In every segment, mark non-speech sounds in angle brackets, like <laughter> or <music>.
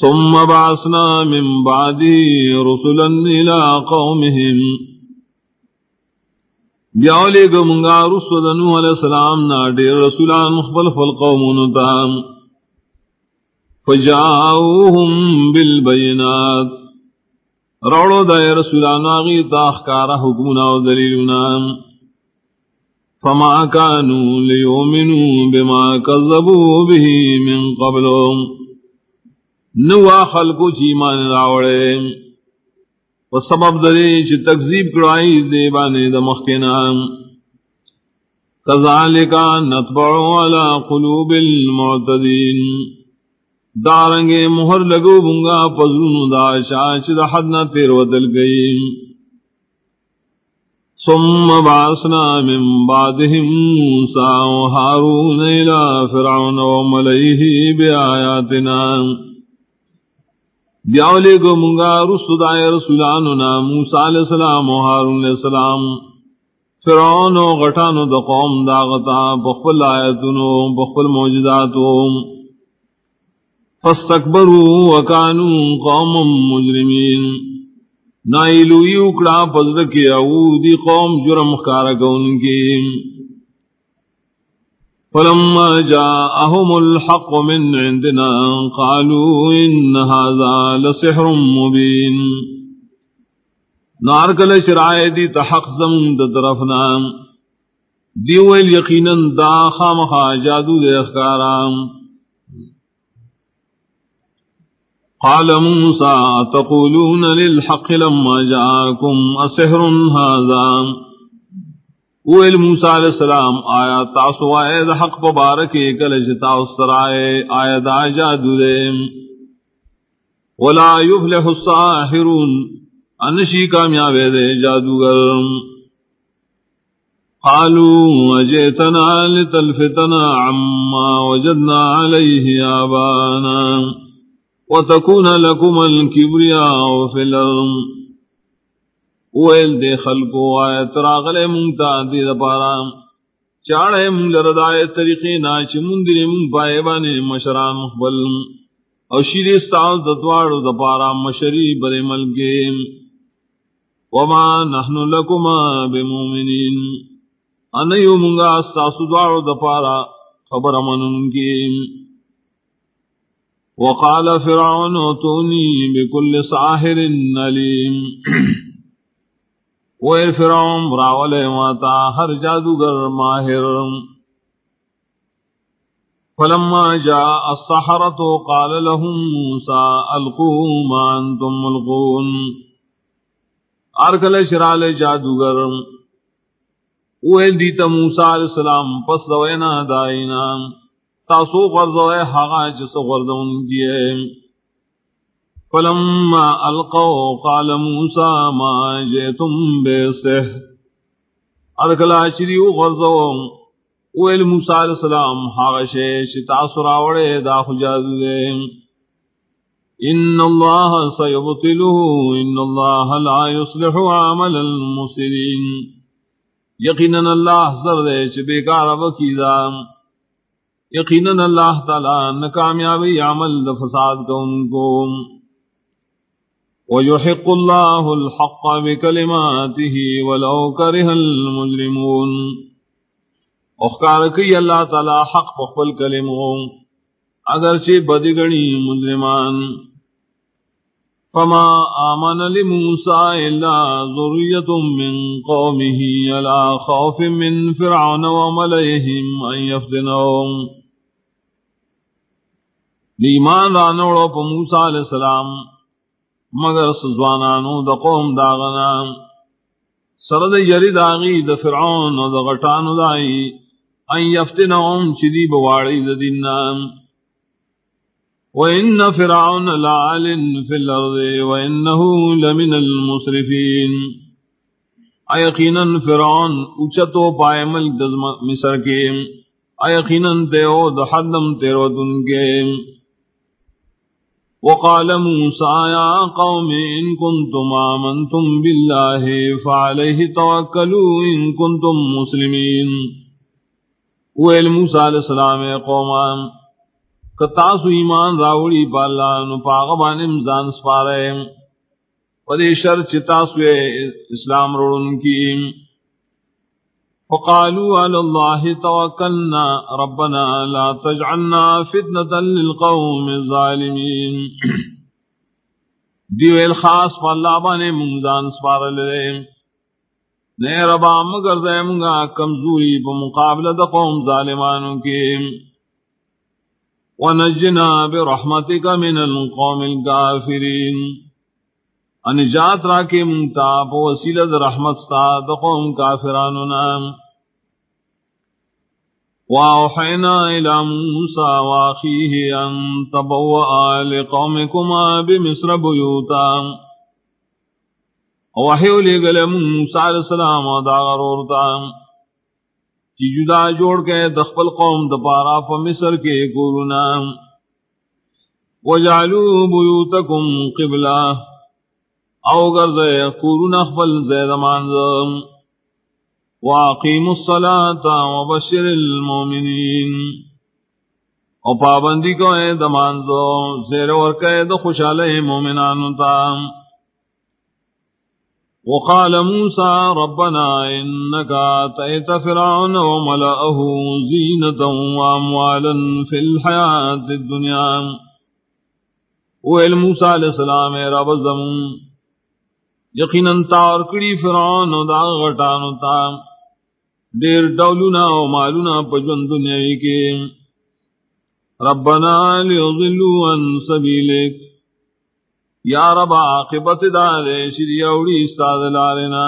ثم بعثنا من بعده رسلا الى قومهم. بیاولی گو منگا رسول نوح علیہ السلام، نا دیر رسولان مخبل فالقومون تام فجاؤهم بالبینات روڑو دائے رسولان آغی تاخکارا حکمنا و دلیلنا فما كانوا ليؤمنوا بما كذبوا به من قبلهم. نوا خلقو چی مان راوڑے۔ و سبب دے چی تکذیب کرائی دے بانے دا مخینا۔ کذالکا نتبعو علا قلوب المعتدین۔ دارنگے مہر لگو بنگا پزرون دا شاچ دا حدنا تیر ودل گئی۔ ثم بعثنا من بعدهم موسى وهارون إلى فرعون وملئه بآياتنا بیاولے گو منگا رسد آئے رسولاننا موسیٰ علیہ السلام و حارون علیہ السلام. فرعون و غٹان و دا قوم داغتا بخفل آیتنو بخفل موجداتو فاستکبروا وکانو قوم مجرمین. نائلوی اکڑا پزرکی او دی قوم جرم کارکون کی فلما جاءهم الحق من عندنا قالوا إن هذا لسحر مبين. نار کل شرائے دی تحق زمون دا طرفنا دیویل یقینا دا خامخا جادو دے اخکارام. قال موسى تقولون للحق لما جاءكم أسحر هذا؟ اویل موسیٰ علیہ السلام، آیا تاسو آئے دا حق پبارکی کلش جی تاؤستر آئے، آیا دا جادو دے۔ ولا یفلح الساحرون، انشی کامیابے دے جادوگر۔ قالوا وجئتنا لتلفتنا عما وجدنا عليه آبانا، وتكون لكم الكبرياء في الأرض۔ ویل دے خلقو آئے تراغلے مونگتا دی دا پارا. چاڑے مونگ لردائے طریقے ناچ مندری مونگ پائے بانے مشران مخبل او شیری استعال دتوارو دا پارا مشری برے ملگے وما نحن لکما بمومنین انیو مونگا استاسو دوارو دا پارا خبر مننگی وقال فرعون تونی بكل ساحر علیم. وہ فرعون راول ماتا ہر جادوگر ماہر فلما جاء السحرة قال لهم موسى القوا ما انتم ملقون ارکل شرال جادوگر وہ دیتا موسیٰ علیہ السلام پس دوینا دائینا تاسو غرزوئے حقا جس غردون دیئے فلما القوا قال موسى ما جئتم به ارکلا چری غرزو. ویل موسی علیہ السلام حاغشے شتا سراوڑے دا حجاز دے. ان اللہ سيبطله. ان اللہ لا يصلح عمل المسلمين یقینا اللہ زر دے چ بیکار وکیدا یقینا اللہ تعالی ناکامیابی عمل فساد کو ان کو ويحق الله الحق بكلماته ولو كره المجرمون. اخکار کی اللہ تعالی حق بخبل کلموں، اگرچہ بدگنی مجرمان. فما آمن لموسى إلا ذرية من قومه على خوف من فرعون وملئهم أن يفتنهم لإيمان دانوڑو پا موسیٰ علیہ السلام مگر سزوانانو د قوم داغنا. سرد یری داغی د فرعون و د غٹانو دائی. ان یفتنهم چدی بواڑی د دیننا. وَإِنَّ فِرْعَوْنَ لَعَالٍ فِي الْأَرْضِ وَإِنَّهُ لَمِنَ الْمُسْرِفِينَ ایقیناً فرعون اچتو پائے ملک مصر کے. ایقیناً تیو دحدم تیرو دن کے. وقال موسى يا قوم إن كنتم آمنتم بالله فعليه توكلوا إن كنتم مسلمين. ويل موسى عليه السلام قوما کتاسو ایمان راوڑی پالا نو پاغبان امزان سپارے ودی شر چتاسو اسلام روڑن کی وقالوا على الله توكلنا. ربنا لا تجعلنا فتنة للقوم الظالمين. دیو الخاص فاللہ بانے منزان سپار لے نئے ربا مگر دے منگا کمزوری پا بمقابلہ دا قوم ظالمانوں کی ونجنا برحمتك من القوم الكافرين. انجات را کے منتا پو وسیلت رحمت ستا دقوم کافراننا واوحینا الى موسى واخیه ان تبوآ لقومكما بمصر بیوتا. وحیو لے گلے موسیٰ علیہ السلام و دا غرورتا. چی جدا جوڑ کے دخپل قوم دپارا پا مصر کے کورنا وجعلو بیوتکم قبلہ. او گرزے قرون اخبل زید مانزم واقیم الصلاة وبشر المومنین او پابندی کو اے دمان دمانزو زیر ورکے دو خوشالے مومنانو تام وقال موسى ربنا إنك آتيت فرعون وملأه زينة وأموالا في الحياة الدنيا وإل موسى عليه السلام رب الزمون یقیناً تار کڑی فرعون او دا غٹانو تا. دیر ڈولونا او مالونا پجون دنیا کے. ربنا لیضلو ان سبیلک. یا رب عاقبت دارے شری اوڑی استاد لارنا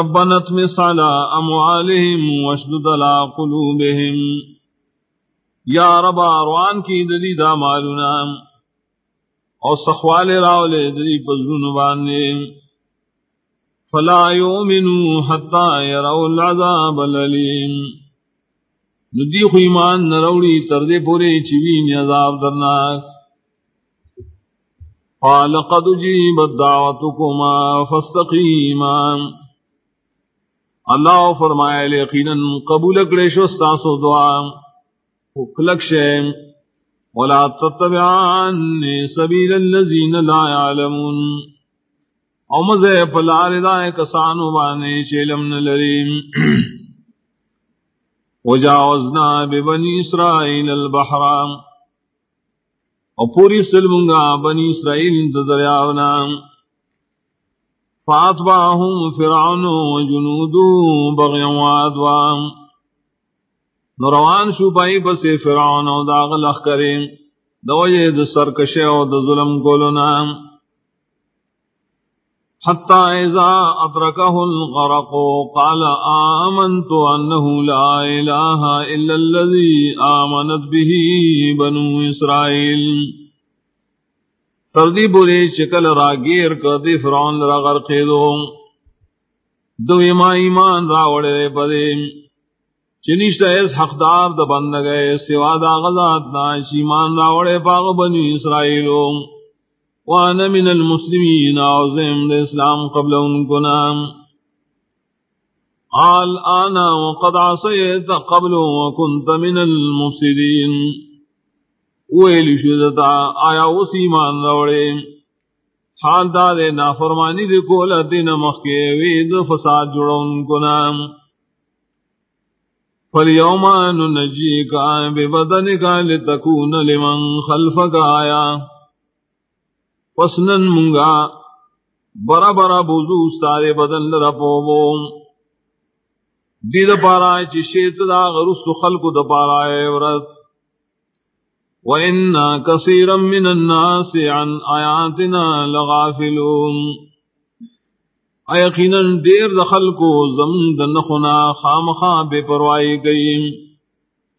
ربنا اتمس على اموالهم واشدد على قلوبهم یا رب اروان کی دلی دا مالونا. اور سخوال راو دری پزرون بانے فلا یومنو حتی یراو العذاب العلیم ندی خو ایمان نروڑی تردے پورے چوین عذاب درناک۔ قال قد جیبت دعوتکما فاستقیما۔ اللہ فرمائے لیقینا قبول اکڑے شو ستاسو دعا۔ حکلک شیم ولا تتبعان سبیل الذین لا يعلمون. او مزے پلار دائے کسانو بانے چیلم نلریم <clears throat> وجاوزنا ببنی اسرائیل البحرام. او پوری سلمنگا بنی اسرائیل دریاونا فاتباہم فرعون وجنودو بغیان وادوام نوروان شو پائی پس فرعون او داغ لخ کرے دوجہ د سرکش او د ظلم کولنا حتى اذا ادركه الغرق قال آمنت انه لا اله الا الذي آمنت به بنو اسرائيل تردی بولی شکل راگیر کردی فرعون را غرقی دو دو ایما ایمان راوڑے پدے چنیشت ایس حقدار دا بند گئے سوا دا غزات نا شیمان راوڑے پاغ بنی اسرائیلو. وانا من المسلمین آوزیم دا اسلام قبل ان کو نام. آل آنا وقد عصیت قبل وکنت من المفسدین. ویلی شدتا آیا اس ایمان راوڑے حال دا دے نافرمانی دے کولا دین مخی وید فساد جڑا ان کو نام. فَالْيَوْمَ نُنَجِّيكَ بِبَدَنِكَ لِتَكُونَ لِمَنْ خَلْفَكَ آيَا پسنن منگا برا برا بوزو سارے بدن لرپوبو دید پارا چی شیط دا غرست خلق دا پارا عورت وَإِنَّا كَثِيرًا مِّنَ النَّاسِ عَنْ آيَاتِنَا لَغَافِلُونَ یقیناً دیر دخل کو زمین دنخنا خام خام بے پروائی گئی۔